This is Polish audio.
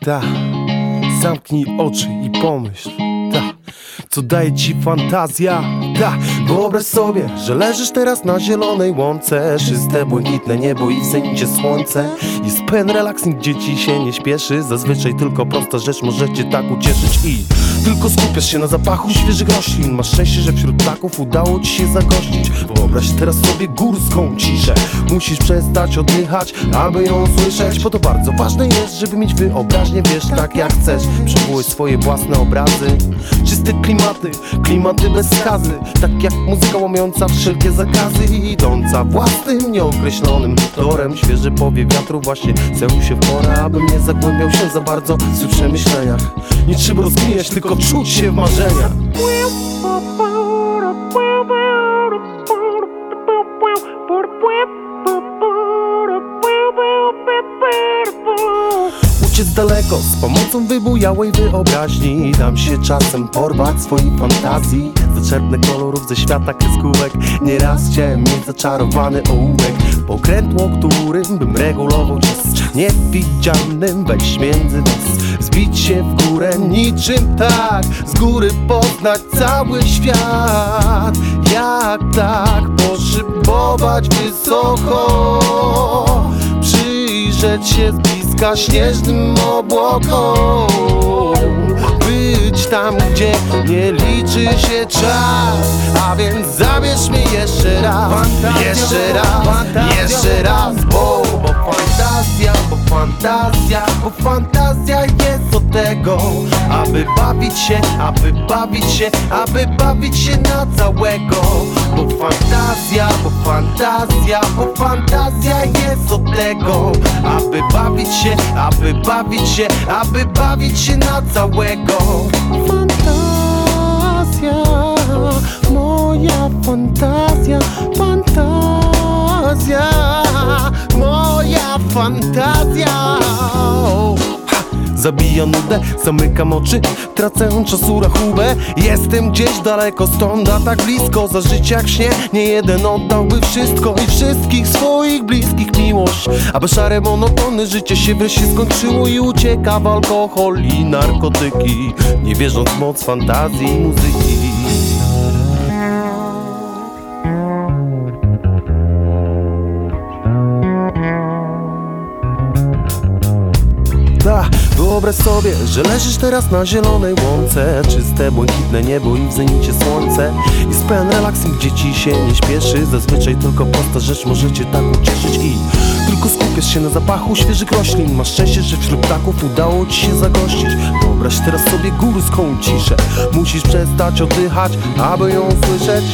Ta, zamknij oczy i pomyśl. Ta, co daje ci fantazja? Ta, wyobraź sobie, że leżysz teraz na zielonej łące. Czyste, błękitne niebo i w zenicie słońce. Jest pełen relaks, nigdzie ci się nie śpieszy. Zazwyczaj tylko prosta rzecz może cię tak ucieszyć i tylko skupiasz się na zapachu świeżych roślin. Masz szczęście, że wśród ptaków udało ci się zagościć. Wyobraź teraz sobie górską ciszę. Musisz przestać oddychać, aby ją słyszeć. Bo to bardzo ważne jest, żeby mieć wyobraźnię, wiesz, tak jak chcesz. Przywołuj swoje własne obrazy. Czyste klimaty, klimaty bez skazy. Tak jak muzyka łamiąca wszelkie zakazy i idąca własnym, nieokreślonym torem. Świeży powiew wiatru właśnie ceł się w porę, abym nie zagłębiał się za bardzo w przemyśleniach. Trzeba rozkminiać, tylko czuć się w marzeniach. Uciec daleko z pomocą wybujałej wyobraźni. Dam się czasem porwać swoich fantazji. Zaczerpnę kolorów ze świata kreskówek. Nieraz chciałem mieć zaczarowany ołówek. Pokrętło, którym bym regulował czas. Niewidzialnym wejść między was Zbić się w górę niczym tak Z góry poznać cały świat. Jak tak poszybować wysoko Przyjrzeć się z bliska śnieżnym obłokom. Być tam, gdzie nie liczy się czas. A więc zabierz mnie jeszcze raz Jeszcze raz, jeszcze raz Bo, bo fantazja, bo fantazja Bo fantazja jest tego Aby bawić się, aby bawić się Aby bawić się na całego. Bo fantazja, bo fantazja Bo fantazja jest od tego Aby bawić się, aby bawić się Aby bawić się na całego Zabija nudę, zamykam oczy, tracę czasu rachubę. Jestem gdzieś daleko stąd, a tak blisko Za życie jak śnie, nie jeden oddałby wszystko I wszystkich swoich bliskich miłość. Aby szare, monotony życie się wreszcie skończyło I ucieka w alkohol i narkotyki. Nie wierząc w moc fantazji i muzyki wyobraź sobie, że leżysz teraz na zielonej łące. Czyste, błękitne niebo i w zenicie słońce. I z pełen relaks, gdzie ci się nie śpieszy. Zazwyczaj tylko prosta rzecz może cię tak ucieszyć I tylko skupiasz się na zapachu świeżych roślin. Masz szczęście, że wśród ptaków udało ci się zagościć. Wyobraź teraz sobie górską ciszę. Musisz przestać oddychać, aby ją słyszeć